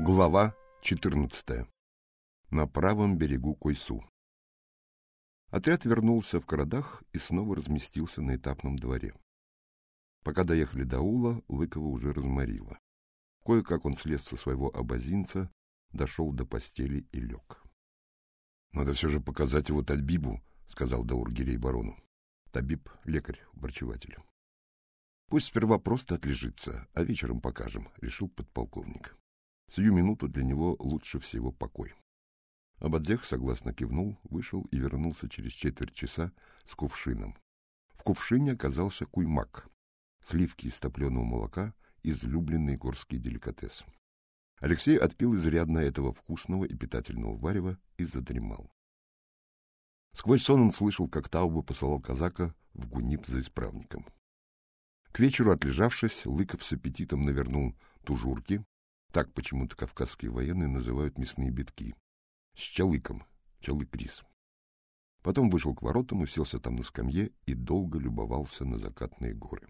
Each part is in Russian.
Глава 14. На правом берегу Койсу. Отряд вернулся в городах и снова разместился на этапном дворе. Пока доехали до Ула, Лыкова уже разморило. Кое-как он слез со своего абазинца, дошел до постели и лег. — Надо все же показать его Тальбибу, — сказал Даур Гирей барону. Табиб — лекарь, врачеватель. — Пусть сперва просто отлежится, а вечером покажем, — решил подполковник. Сию минуту для него лучше всего покой. Абадзех согласно кивнул, вышел и вернулся через четверть часа с кувшином. В кувшине оказался куймак, сливки из топленого молока, излюбленный горский деликатес. Алексей отпил изрядно этого вкусного и питательного варева и задремал. Сквозь сон он слышал, как Тауба посылал казака в Гунип за исправником. К вечеру, отлежавшись, Лыков с аппетитом навернул тужурки, так почему-то кавказские военные называют мясные битки. С чалыком, чалык-рис. Потом вышел к воротам, уселся там на скамье и долго любовался на закатные горы.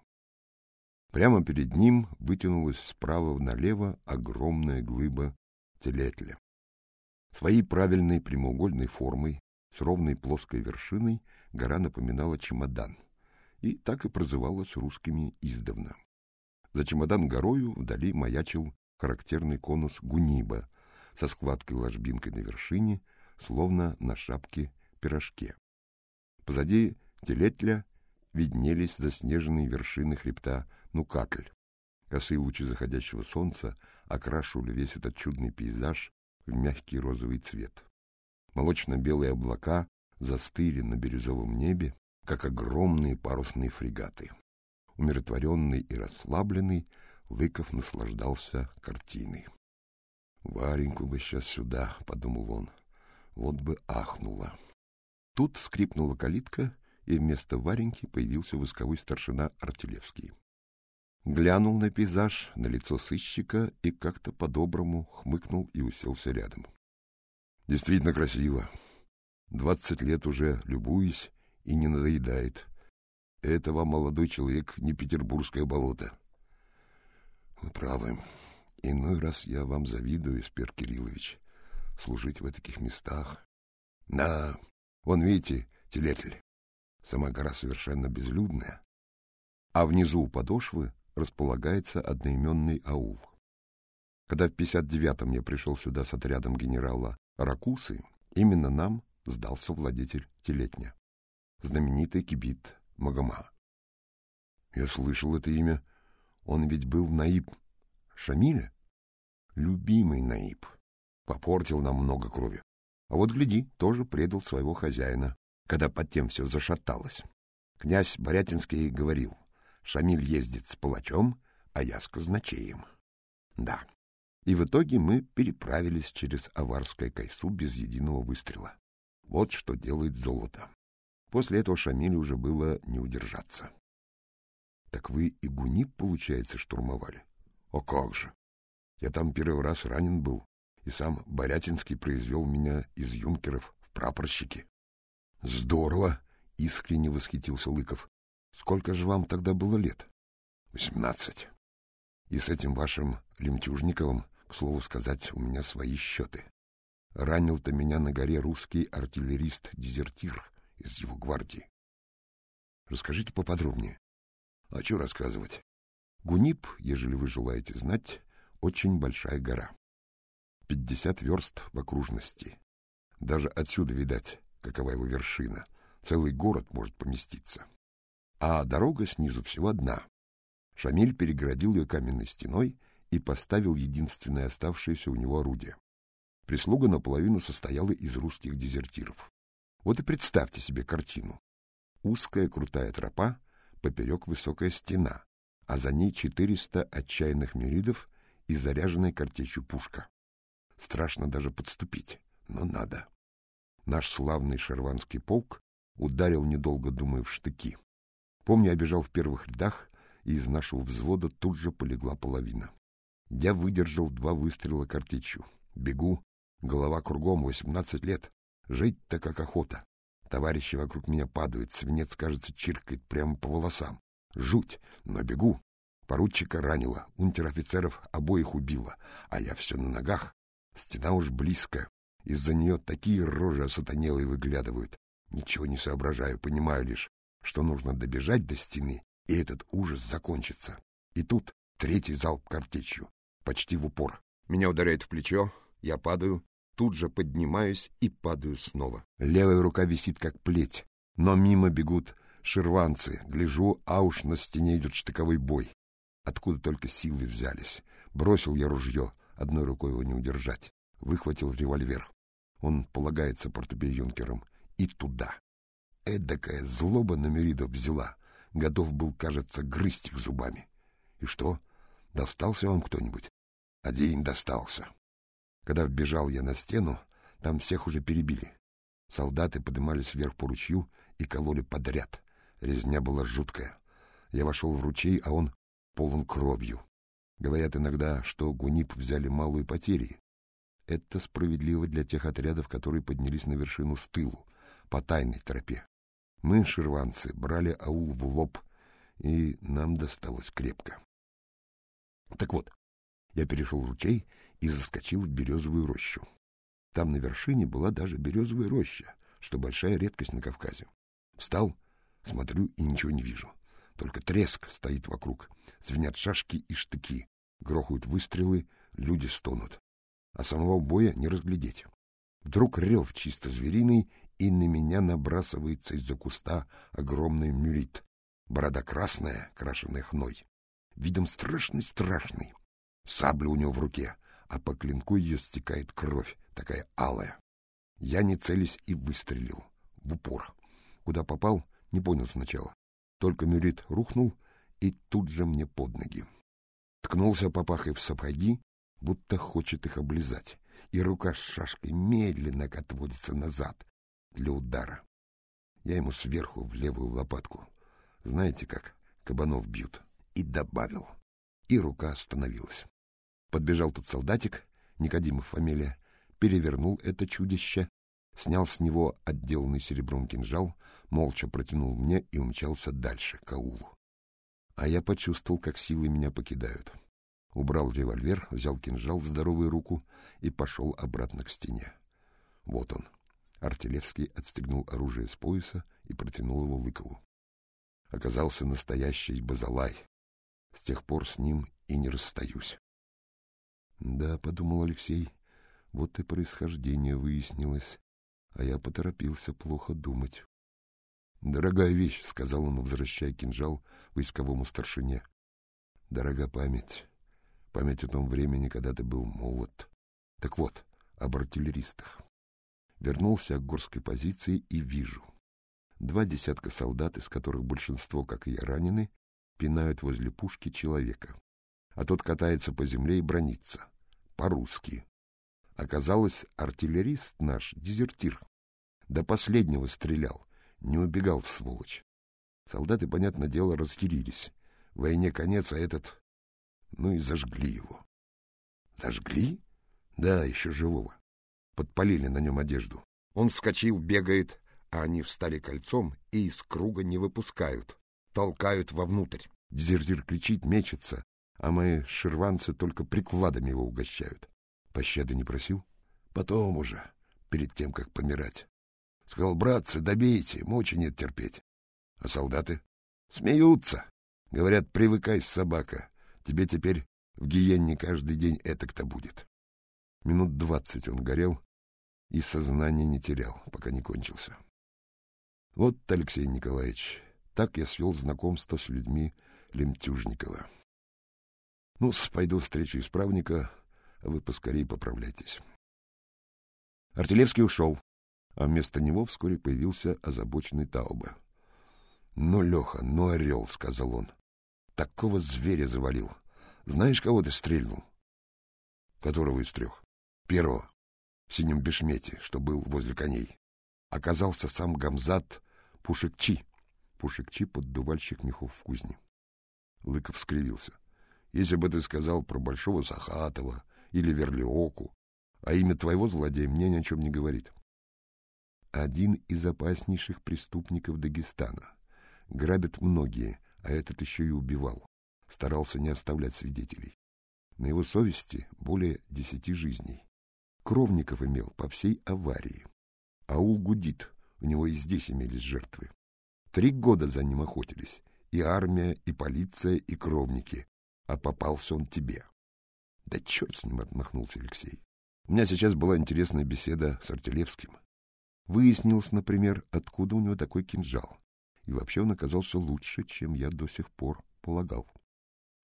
Прямо перед ним вытянулась справа налево огромная глыба телетля. Своей правильной прямоугольной формой, с ровной плоской вершиной, гора напоминала чемодан, и так и прозывалась русскими издавна. За чемодан горою вдали маячил характерный конус гуниба со складкой-ложбинкой на вершине, словно на шапке-пирожке. Позади телетля виднелись заснеженные вершины хребта Нукатль. Косые лучи заходящего солнца окрашивали весь этот чудный пейзаж в мягкий розовый цвет. Молочно-белые облака застыли на бирюзовом небе, как огромные парусные фрегаты. Умиротворенный и расслабленный, Лыков наслаждался картиной. «Вареньку бы сейчас сюда», — подумал он, — «вот бы ахнула». Тут скрипнула калитка, и вместо Вареньки появился восковой старшина Артилевский. Глянул на пейзаж, на лицо сыщика и как-то по-доброму хмыкнул и уселся рядом. Действительно красиво. Двадцать лет уже любуюсь и не надоедает. Это вам, молодой человек, не петербургское болото. Вы правы. Иной раз я вам завидую, Спер Кириллович, служить в таких местах. Да, вон видите, телетль. Сама гора совершенно безлюдная, а внизу у подошвы располагается одноименный аул. Когда в 59-м я пришел сюда с отрядом генерала Ракусы, именно нам сдался владетель Телетня, знаменитый кибит Магома. Я слышал это имя, он ведь был Наиб Шамиля. Любимый Наиб. Попортил нам много крови. А вот, гляди, тоже предал своего хозяина, когда под тем все зашаталось. Князь Борятинский говорил, Шамиль ездит с палачом, а я с казначеем. Да. И в итоге мы переправились через Аварское Кайсу без единого выстрела. Вот что делает золото. После этого Шамилю уже было не удержаться. Так вы и Гунип, получается, штурмовали? О как же! Я там первый раз ранен был, и сам Борятинский произвел меня из юнкеров в прапорщики. Здорово! Искренне восхитился Лыков. Сколько же вам тогда было лет? Восемнадцать. И с этим вашим Лемтюжниковым, к слову сказать, у меня свои счеты. Ранил-то меня на горе русский артиллерист-дезертир из его гвардии. Расскажите поподробнее. А что рассказывать? Гунип, ежели вы желаете знать, очень большая гора. Пятьдесят верст в окружности. Даже отсюда видать, какова его вершина. Целый город может поместиться. А дорога снизу всего одна. Шамиль перегородил ее каменной стеной и поставил единственное оставшееся у него орудие. Прислуга наполовину состояла из русских дезертиров. Вот и представьте себе картину. Узкая крутая тропа, поперек высокая стена, а за ней четыреста отчаянных мюридов и заряженная картечью пушка. Страшно даже подступить, но надо. Наш славный шерванский полк ударил, недолго думая, в штыки. Помню, я бежал в первых рядах, и из нашего взвода тут же полегла половина. Я выдержал два выстрела картечью. Бегу, голова кругом, восемнадцать лет. Жить-то как охота. Товарищи вокруг меня падают, свинец, кажется, чиркает прямо по волосам. Жуть, но бегу. Поручика ранило, унтер-офицеров обоих убило, а я все на ногах. Стена уж близко. Из-за нее такие рожи осатанелые выглядывают. Ничего не соображаю, понимаю лишь, что нужно добежать до стены, и этот ужас закончится. И тут третий залп картечью, почти в упор. Меня ударяет в плечо, я падаю, тут же поднимаюсь и падаю снова. Левая рука висит как плеть, но мимо бегут шерванцы. Гляжу, а уж на стене идет штыковой бой. Откуда только силы взялись. Бросил я ружье, одной рукой его не удержать. Выхватил револьвер. Он полагается портупей-юнкером. И туда. Эдакая злоба на Меридов взяла. Готов был, кажется, грызть их зубами. И что? Достался вам кто-нибудь? Один достался. Когда вбежал я на стену, там всех уже перебили. Солдаты поднимались вверх по ручью и кололи подряд. Резня была жуткая. Я вошел в ручей, а он полон кровью. Говорят иногда, что Гунип взяли малые потери. Это справедливо для тех отрядов, которые поднялись на вершину с тылу, по тайной тропе. Мы, шерванцы, брали аул в лоб, и нам досталось крепко. Так вот, я перешел ручей и заскочил в березовую рощу. Там на вершине была даже березовая роща, что большая редкость на Кавказе. Встал, смотрю и ничего не вижу. Только треск стоит вокруг. Звенят шашки и штыки. Грохают выстрелы, люди стонут. А самого боя не разглядеть. Вдруг рев чисто звериный, и на меня набрасывается из-за куста огромный мюрит. Борода красная, крашеная хной. Видом страшный-страшный. Сабля у него в руке, а по клинку ее стекает кровь, такая алая. Я, не целясь, и выстрелил. В упор. Куда попал, не понял сначала. Только Мюрит рухнул и тут же мне под ноги. Ткнулся попахой в сапоги, будто хочет их облизать, и рука с шашкой медленно отводится назад для удара. Я ему сверху в левую лопатку. Знаете как? Кабанов бьют. И добавил. И рука остановилась. Подбежал тот солдатик, Никодимов фамилия, перевернул это чудище, снял с него отделанный серебром кинжал, молча протянул мне и умчался дальше, к аулу. А я почувствовал, как силы меня покидают. Убрал револьвер, взял кинжал в здоровую руку и пошел обратно к стене. Вот он. Артилевский отстегнул оружие с пояса и протянул его Лыкову. Оказался настоящий базалай. С тех пор с ним и не расстаюсь. — Да, — подумал Алексей, — вот и происхождение выяснилось а я поторопился плохо думать. — Дорогая вещь, — сказал он, возвращая кинжал войсковому старшине. — Дорога память. Память о том времени, когда ты был молод. Так вот, об артиллеристах. Вернулся к горской позиции и вижу. Два десятка солдат, из которых большинство, как и я, ранены, пинают возле пушки человека. А тот катается по земле и бронится. По-русски. Оказалось, артиллерист наш — дезертир. До последнего стрелял, не убегал, сволочь. Солдаты, понятное дело, разъярились. В войне конец, а этот... Ну и зажгли его. Зажгли? Да, еще живого. Подпалили на нем одежду. Он вскочил, бегает, а они встали кольцом и из круга не выпускают. Толкают вовнутрь. Дезертир кричит, мечется, а мои шерванцы только прикладами его угощают. Пощады не просил? Потом уже, перед тем, как помирать. Сказал, братцы, добейте, мочи нет терпеть. А солдаты? Смеются. Говорят, привыкай, собака. Тебе теперь в гиенне каждый день этак-то будет. Минут двадцать он горел и сознание не терял, пока не кончился. Вот, Алексей Николаевич, так я свел знакомство с людьми Лемтюжникова. Ну, пойду встречу исправника, а вы поскорее поправляйтесь. Артилевский ушел, а вместо него вскоре появился озабоченный Таубе. — Ну, Леха, ну, орел, — сказал он. — Такого зверя завалил. Знаешь, кого ты стрельнул? — Которого из трех? — Первого, в синем бешмете, что был возле коней. Оказался сам Гамзат Пушекчи. Пушекчи — поддувальщик мехов в кузне. Лыков скривился. — Если бы ты сказал про Большого Сахатова или Верлиоку, а имя твоего злодея мне ни о чем не говорит. Один из опаснейших преступников Дагестана. Грабят многие, а этот еще и убивал. старался не оставлять свидетелей. На его совести более десяти жизней. Кровников имел по всей аварии. Аул гудит, у него и здесь имелись жертвы. Три года за ним охотились. И армия, и полиция, и кровники. А попался он тебе. Да черт с ним, отмахнулся Алексей. У меня сейчас была интересная беседа с Артелевским. Выяснилось, например, откуда у него такой кинжал. И вообще он оказался лучше, чем я до сих пор полагал.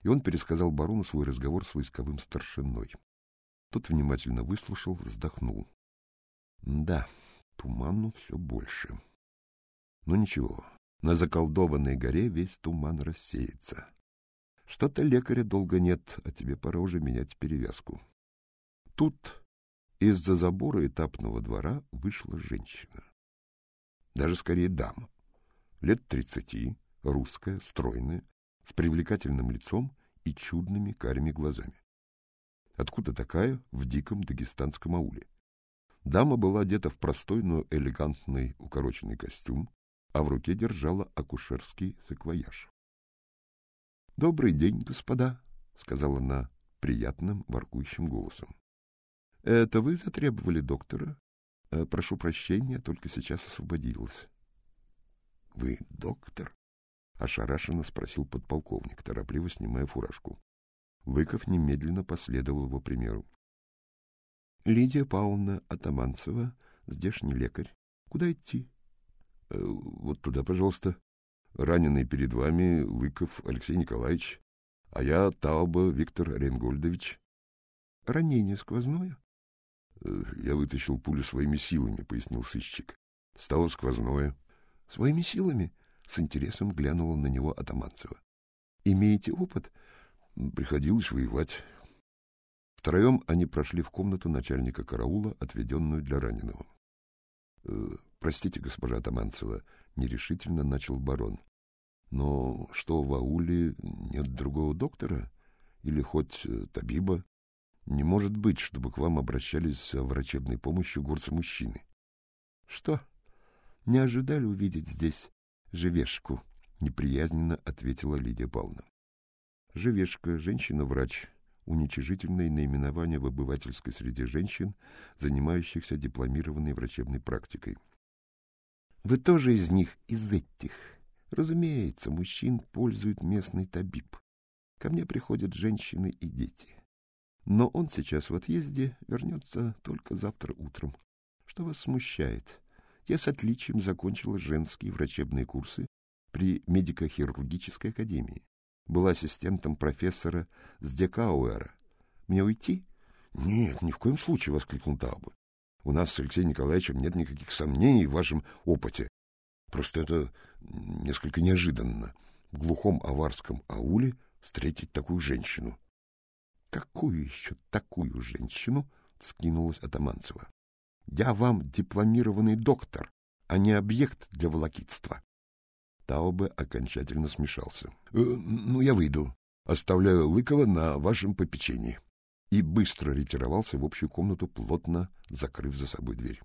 И он пересказал барону свой разговор с войсковым старшиной. Тот внимательно выслушал, вздохнул. Да, туману все больше. Но ничего, на заколдованной горе весь туман рассеется. Что-то лекаря долго нет, а тебе пора уже менять перевязку. Тут из-за забора этапного двора вышла женщина. Даже скорее дама. Лет тридцати, русская, стройная, с привлекательным лицом и чудными карими глазами. Откуда такая в диком дагестанском ауле? Дама была одета в простой, но элегантный укороченный костюм, а в руке держала акушерский саквояж. — Добрый день, господа, — сказала она приятным, воркующим голосом. — Это вы затребовали доктора? Э, прошу прощения, только сейчас освободилась. — Вы доктор? — ошарашенно спросил подполковник, торопливо снимая фуражку. Лыков немедленно последовал его примеру. — Лидия Павловна Атаманцева, здешний лекарь. Куда идти? Э, — Вот туда, пожалуйста. Раненый перед вами Лыков Алексей Николаевич, а я Тауба Виктор Ренгольдович. — Ранение сквозное? Э, — Я вытащил пулю своими силами, — пояснил сыщик. — Стало сквозное. — Своими силами? — с интересом глянула на него Атаманцева. — Имеете опыт? — Приходилось воевать. Втроем они прошли в комнату начальника караула, отведенную для раненого. «Э, — Простите, госпожа Атаманцева, — нерешительно начал барон. — Но что, в ауле нет другого доктора? Или хоть э, табиба? Не может быть, чтобы к вам обращались за врачебной помощью горцы-мужчины. — Что? Не ожидали увидеть здесь живешку? — неприязненно ответила Лидия Павловна. Живешка, женщина-врач, уничижительное наименование в обывательской среде женщин, занимающихся дипломированной врачебной практикой. Вы тоже из них, из этих. Разумеется, мужчин пользует местный табиб. Ко мне приходят женщины и дети. Но он сейчас в отъезде, вернется только завтра утром. Что вас смущает? Я с отличием закончила женские врачебные курсы при медико-хирургической академии. Была ассистентом профессора Сдекауэра. Мне уйти? — Нет, ни в коем случае, — воскликнул Тауба. У нас с Алексеем Николаевичем нет никаких сомнений в вашем опыте. Просто это несколько неожиданно. В глухом аварском ауле встретить такую женщину. — Какую еще такую женщину? — вскинулась Атаманцева. — Я вам дипломированный доктор, а не объект для волокитства. Таубе окончательно смешался. «Э, — Ну, я выйду. Оставляю Лыкова на вашем попечении и быстро ретировался в общую комнату, плотно закрыв за собой дверь.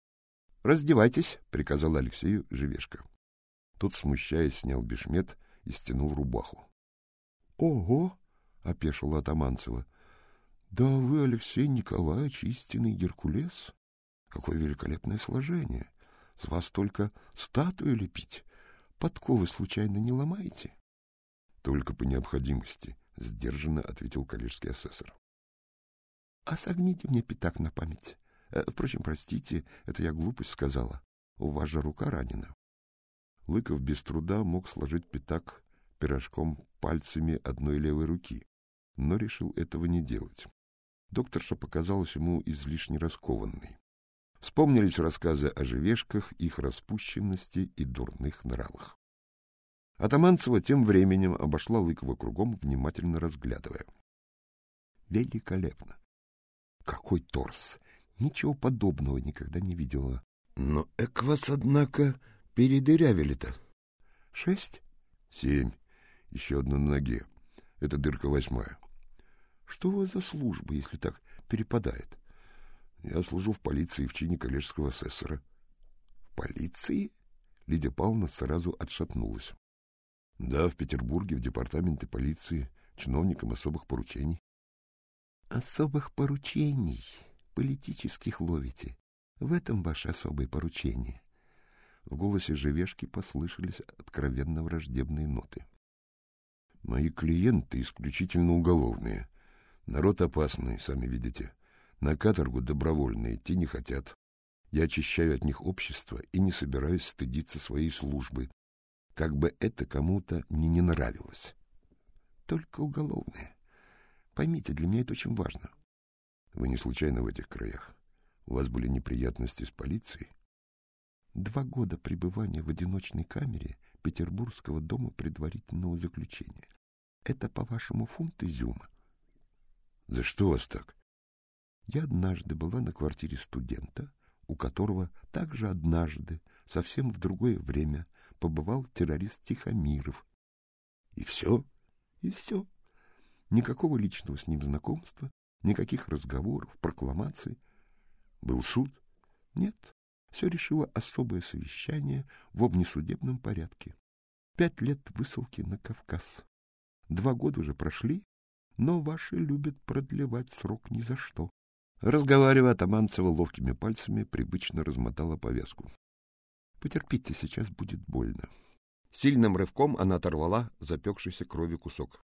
— Раздевайтесь, — приказал Алексею Живешка. Тот, смущаясь, снял бешмет и стянул рубаху. — Ого! — опешила Атаманцева. — Да вы, Алексей Николаевич, истинный Геркулес. Какое великолепное сложение! С вас только статую лепить. Подковы случайно не ломаете? — Только по необходимости, — сдержанно ответил коллежский асессор. А согните мне пятак на память. Э, впрочем, простите, это я глупость сказала. У вас же рука ранена. Лыков без труда мог сложить пятак пирожком пальцами одной левой руки, но решил этого не делать. Докторша показалась ему излишне раскованной. Вспомнились рассказы о живешках, их распущенности и дурных нравах. Атаманцева тем временем обошла Лыкова кругом, внимательно разглядывая. Великолепно! Какой торс! Ничего подобного никогда не видела. Но эквас, однако, передырявили-то. Шесть? Семь. Еще одна на ноге. Это дырка восьмая. Что у вас за служба, если так перепадает? Я служу в полиции в чине коллежского асессора. В полиции? Лидия Павловна сразу отшатнулась. Да, в Петербурге, в департаменте полиции, чиновником особых поручений. Особых поручений, политических ловите. В этом ваше особое поручение. В голосе Живешки послышались откровенно враждебные ноты. Мои клиенты исключительно уголовные. Народ опасный, сами видите. На каторгу добровольно идти не хотят. Я очищаю от них общество и не собираюсь стыдиться своей службы, как бы это кому-то не не нравилось. Только уголовные. Поймите, для меня это очень важно. Вы не случайно в этих краях? У вас были неприятности с полицией? Два года пребывания в одиночной камере Петербургского дома предварительного заключения. Это, по-вашему, фунт изюма? За что вас так? Я однажды была на квартире студента, у которого также однажды, совсем в другое время, побывал террорист Тихомиров. И все? И все. Никакого личного с ним знакомства, никаких разговоров, прокламаций. Был суд? Нет. Все решило особое совещание в внесудебном порядке. Пять лет высылки на Кавказ. Два года уже прошли, но ваши любят продлевать срок ни за что. Разговаривая, Атаманцева ловкими пальцами привычно размотала повязку. Потерпите, сейчас будет больно. Сильным рывком она оторвала запекшийся крови кусок.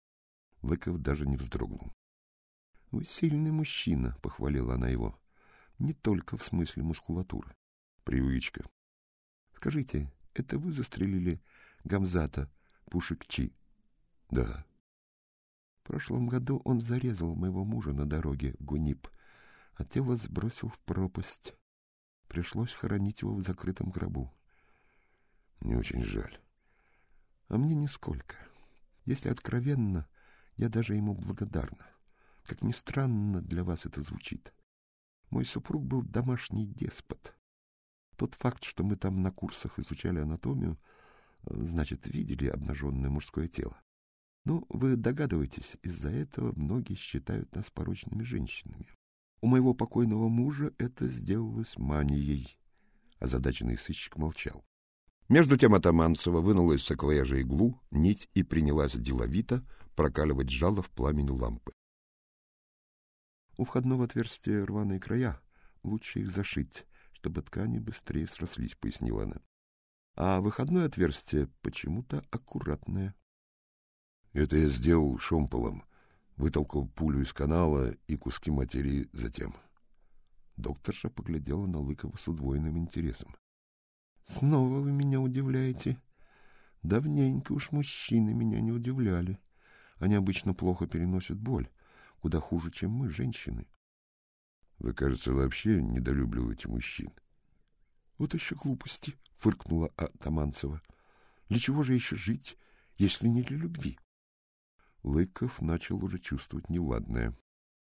Лыков даже не вздрогнул. — Вы сильный мужчина, — похвалила она его. — Не только в смысле мускулатуры. Привычка. — Скажите, это вы застрелили Гамзата Пушикчи? — Да. В прошлом году он зарезал моего мужа на дороге в Гунип, а тело сбросил в пропасть. Пришлось хоронить его в закрытом гробу. Мне очень жаль. А мне нисколько. Если откровенно, я даже ему благодарна. Как ни странно для вас это звучит. Мой супруг был домашний деспот. Тот факт, что мы там на курсах изучали анатомию, значит, видели обнаженное мужское тело. Ну, вы догадываетесь, из-за этого многие считают нас порочными женщинами. У моего покойного мужа это сделалось манией. Озадаченный сыщик молчал. Между тем Атаманцева вынула из саквояжа иглу, нить и принялась деловито прокаливать жало в пламени лампы. У входного отверстия рваные края, лучше их зашить, чтобы ткани быстрее срослись, пояснила она. А выходное отверстие почему-то аккуратное. Это я сделал шомполом, вытолкал пулю из канала и куски материи затем. Докторша поглядела на Лыкова с удвоенным интересом. Снова вы меня удивляете. Давненько уж мужчины меня не удивляли. Они обычно плохо переносят боль, куда хуже, чем мы, женщины. Вы, кажется, вообще недолюбливаете мужчин. Вот еще глупости, фыркнула Атаманцева. Для чего же еще жить, если не для любви? Лыков начал уже чувствовать неладное.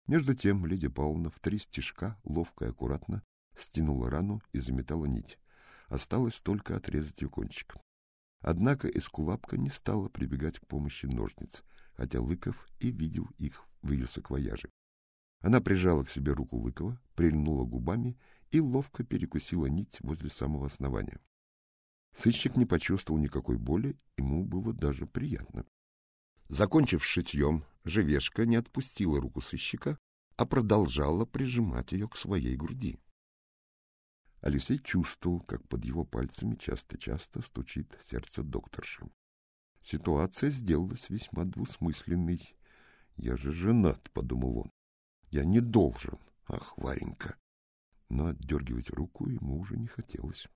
Между тем леди Павловна в три стежка ловко и аккуратно стянула рану и заметала нить. Осталось только отрезать ее кончик. Однако Эскулапка не стала прибегать к помощи ножниц, хотя Лыков и видел их в ее саквояже. Она прижала к себе руку Лыкова, прильнула губами и ловко перекусила нить возле самого основания. Сыщик не почувствовал никакой боли, ему было даже приятно. Закончив шитьем, Живешка не отпустила руку сыщика, а продолжала прижимать ее к своей груди. Алексей чувствовал, как под его пальцами часто-часто стучит сердце докторши. Ситуация сделалась весьма двусмысленной. «Я же женат», — подумал он. «Я не должен, ах, Варенька!» Но отдергивать руку ему уже не хотелось.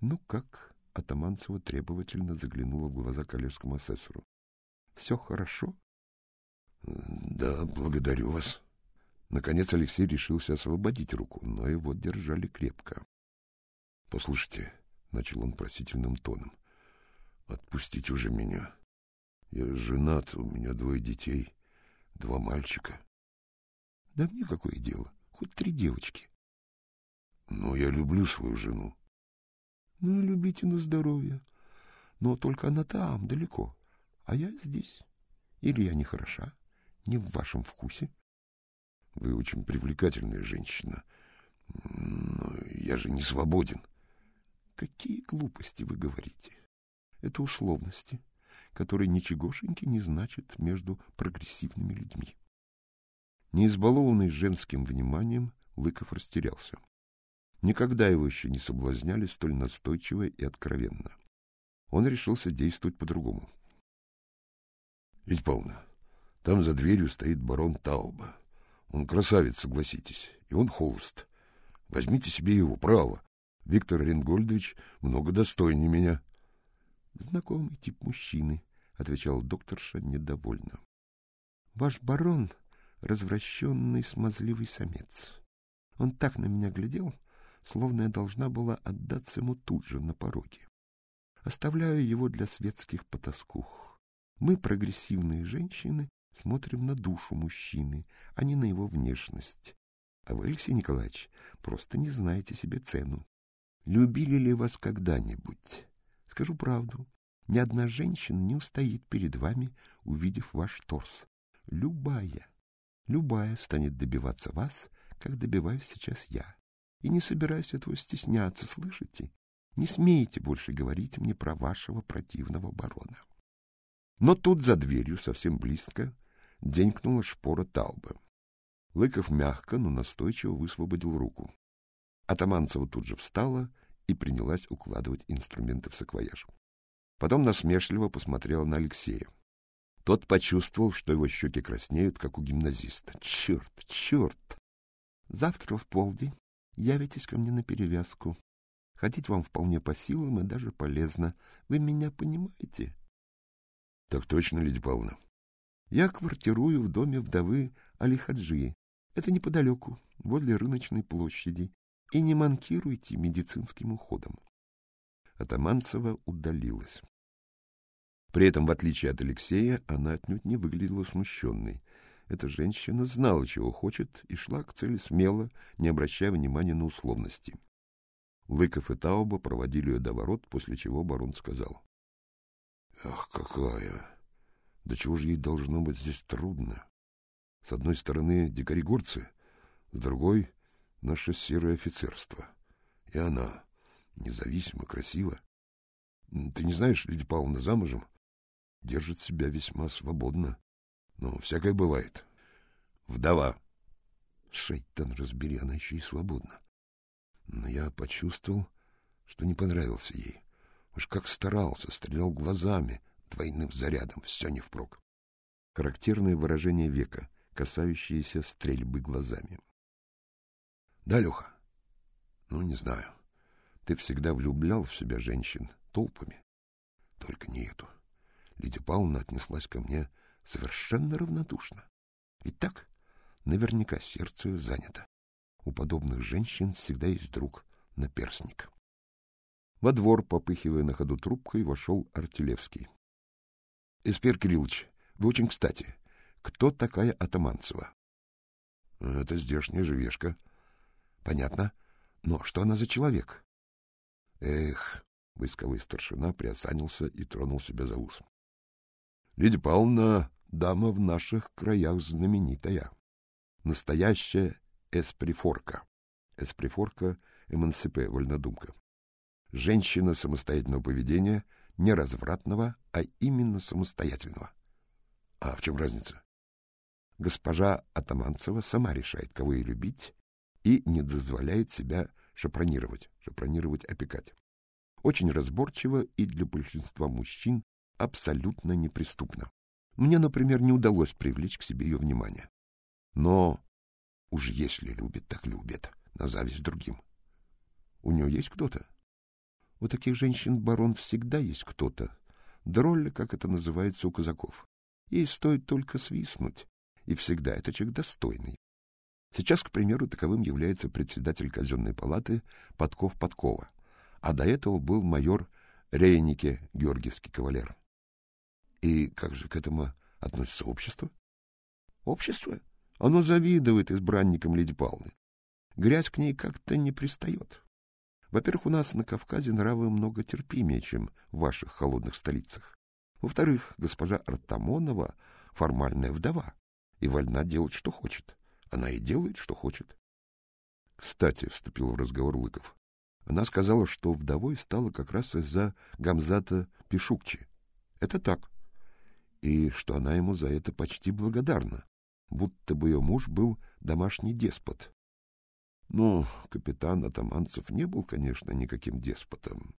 «Ну как?» — Атаманцева требовательно заглянула в глаза коллежскому асессору. «Все хорошо?» «Да, благодарю вас», Наконец Алексей решился освободить руку, но его держали крепко. — Послушайте, — начал он просительным тоном, — отпустите уже меня. Я женат, у меня двое детей, два мальчика. — Да мне какое дело, хоть три девочки. — Ну, я люблю свою жену. — Ну, любите на здоровье. Но только она там, далеко, а я здесь. Или я не хороша, не в вашем вкусе. Вы очень привлекательная женщина. Но я же не свободен. Какие глупости вы говорите? Это условности. который ничегошеньки не значит между прогрессивными людьми. Не избалованный женским вниманием, Лыков растерялся. Никогда его еще не соблазняли столь настойчиво и откровенно. Он решился действовать по-другому. — Ведь полно. Там за дверью стоит барон Тауба. Он красавец, согласитесь, и он холост. Возьмите себе его право. Виктор Ренгольдович много достойнее меня. — Знакомый тип мужчины, — отвечал докторша недовольно. — Ваш барон — развращенный смазливый самец. Он так на меня глядел, словно я должна была отдаться ему тут же на пороге. Оставляю его для светских потаскух. Мы, прогрессивные женщины, смотрим на душу мужчины, а не на его внешность. А вы, Алексей Николаевич, просто не знаете себе цену. Любили ли вас когда-нибудь? Скажу правду, ни одна женщина не устоит перед вами, увидев ваш торс. Любая, любая станет добиваться вас, как добиваюсь сейчас я. И не собираюсь этого стесняться, слышите? Не смейте больше говорить мне про вашего противного барона. Но тут за дверью, совсем близко, денькнула шпора Таубы. Лыков мягко, но настойчиво высвободил руку. Атаманцева тут же встала и принялась укладывать инструменты в саквояж. Потом насмешливо посмотрела на Алексея. Тот почувствовал, что его щеки краснеют, как у гимназиста. Черт, черт! Завтра в полдень явитесь ко мне на перевязку. Ходить вам вполне по силам и даже полезно. Вы меня понимаете? — Так точно, Лидия Павловна. Я квартирую в доме вдовы Алихаджи. Это неподалеку, возле рыночной площади. И не манкируйте медицинским уходом. Атаманцева удалилась. При этом, в отличие от Алексея, она отнюдь не выглядела смущенной. Эта женщина знала, чего хочет, и шла к цели смело, не обращая внимания на условности. Лыков и Тауба проводили ее до ворот, после чего барон сказал. — Ах, какая! Да чего же ей должно быть здесь трудно? С одной стороны дикари-горцы, с другой — наше серое офицерство. И она независимо, красиво. Ты не знаешь, Лидия Павловна замужем? Держит себя весьма свободно. Но всякое бывает. Вдова. Шейтан, разбери, она еще и свободна. Но я почувствовал, что не понравился ей. Уж как старался, стрелял глазами, двойным зарядом, все не впрок. Характерное выражение века, касающееся стрельбы глазами. — Да, Леха? Ну, не знаю. Ты всегда влюблял в себя женщин толпами. Только не эту. Лидия Павловна отнеслась ко мне совершенно равнодушно. Ведь так? Наверняка сердце занято. У подобных женщин всегда есть друг, наперсник. Во двор, попыхивая на ходу трубкой, вошел Артилевский. Эспер Кириллович, вы очень кстати. Кто такая Атаманцева? Это здешняя живешка. Понятно. Но что она за человек? Эх, войсковой старшина приосанился и тронул себя за ус. Лидия Павловна дама в наших краях знаменитая. Настоящая эсприфорка. Эсприфорка — эмансипе, вольнодумка. Женщина самостоятельного поведения — не развратного, а именно самостоятельного. А в чем разница? Госпожа Атаманцева сама решает, кого ей любить, и не дозволяет себя шапронировать, шапронировать, опекать. Очень разборчиво и для большинства мужчин абсолютно неприступно. Мне, например, не удалось привлечь к себе ее внимание. Но уж если любит, так любит, на зависть другим. У нее есть кто-то? У таких женщин, барон, всегда есть кто-то. Дроль, как это называется у казаков. Ей стоит только свистнуть. И всегда это человек достойный. Сейчас, к примеру, таковым является председатель казенной палаты Подков-Подкова, а до этого был майор Рейнике, георгиевский кавалер. И как же к этому относится общество? Общество? Оно завидует избранникам Леди Павловны. Грязь к ней как-то не пристает. Во-первых, у нас на Кавказе нравы много терпимее, чем в ваших холодных столицах. Во-вторых, госпожа Артамонова — формальная вдова и вольна делать, что хочет. Она и делает, что хочет. Кстати, вступил в разговор Лыков. Она сказала, что вдовой стала как раз из-за Гамзата Пишукчи. Это так. и что она ему за это почти благодарна, будто бы ее муж был домашний деспот. Ну, капитан Атаманцев не был, конечно, никаким деспотом.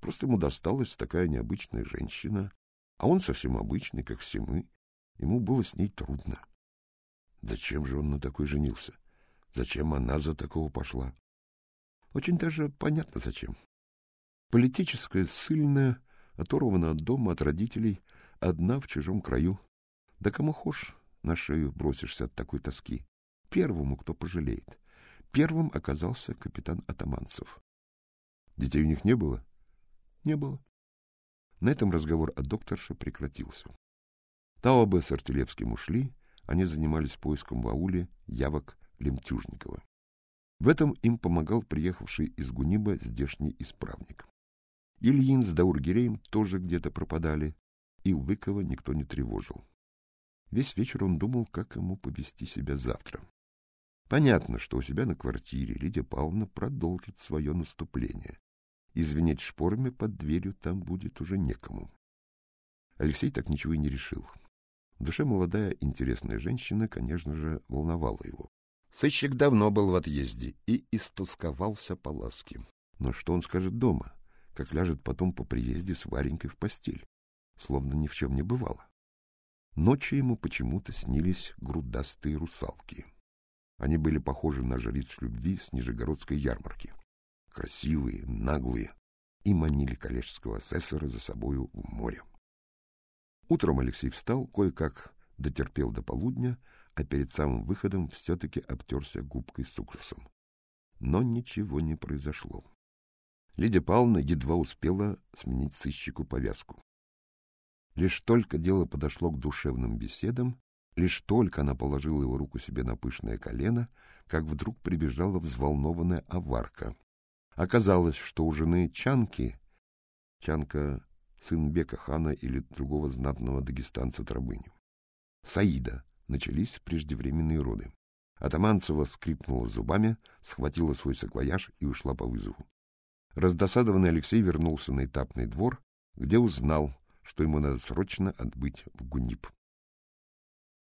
Просто ему досталась такая необычная женщина, а он совсем обычный, как все мы. Ему было с ней трудно. Зачем же он на такой женился? Зачем она за такого пошла? Очень даже понятно зачем. Политическая, сильная, оторвана от дома, от родителей, одна в чужом краю. Да кому хошь, на шею бросишься от такой тоски. Первому, кто пожалеет. Первым оказался капитан Атаманцев. Детей у них не было? Не было. На этом разговор о докторше прекратился. Таубе с Артилевским ушли, они занимались поиском в ауле явок Лемтюжникова. В этом им помогал приехавший из Гуниба здешний исправник. Ильин с Даургиреем тоже где-то пропадали, и Лыкова никто не тревожил. Весь вечер он думал, как ему повести себя завтра. Понятно, что у себя на квартире Лидия Павловна продолжит свое наступление. Извинять шпорами под дверью там будет уже некому. Алексей так ничего и не решил. В душе молодая интересная женщина, конечно же, волновала его. Сыщик давно был в отъезде и истосковался по ласке. Но что он скажет дома, как ляжет потом по приезде с Варенькой в постель, словно ни в чем не бывало? Ночью ему почему-то снились грудастые русалки. Они были похожи на жриц любви с Нижегородской ярмарки. Красивые, наглые, и манили коллежского асессора за собою в море. Утром Алексей встал, кое-как дотерпел до полудня, а перед самым выходом все-таки обтерся губкой с уксусом. Но ничего не произошло. Лидия Павловна едва успела сменить сыщику повязку. Лишь только дело подошло к душевным беседам, лишь только она положила его руку себе на пышное колено, как вдруг прибежала взволнованная аварка. Оказалось, что у жены Чанки, Чанка сын Бека хана или другого знатного дагестанца Трабыни, Саида, начались преждевременные роды. Атаманцева скрипнула зубами, схватила свой саквояж и ушла по вызову. Раздосадованный Алексей вернулся на этапный двор, где узнал, что ему надо срочно отбыть в Гунип.